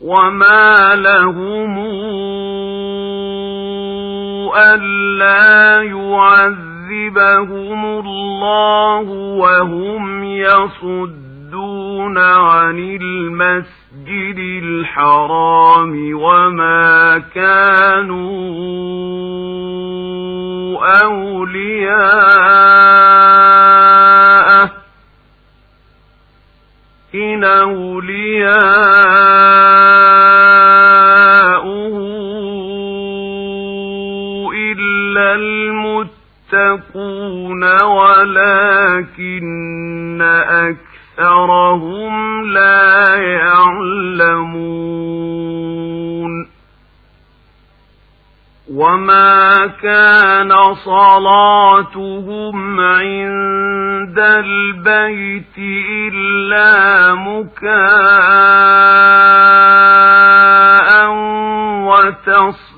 وما لهم ألا يعذبهم الله وهم يصدون عن المسجد الحرام وما كانوا أولياءه إن أولياؤه المتقون ولكن أكثرهم لا يعلمون وما كان صلاتهم عند البيت إلا مكاء وتصديه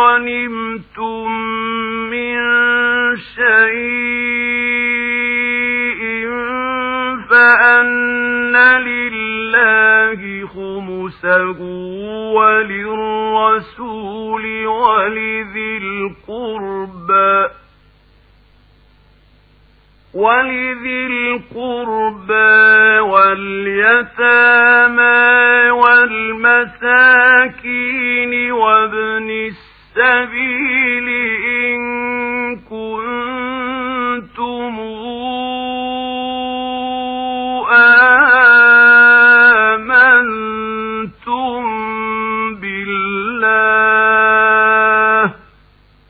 غنمتم من شيء فأن لله خمسه وللرسول ولذي القربى ولذي القربى واليتامى والمساكين السبيل إن كنتم آمنين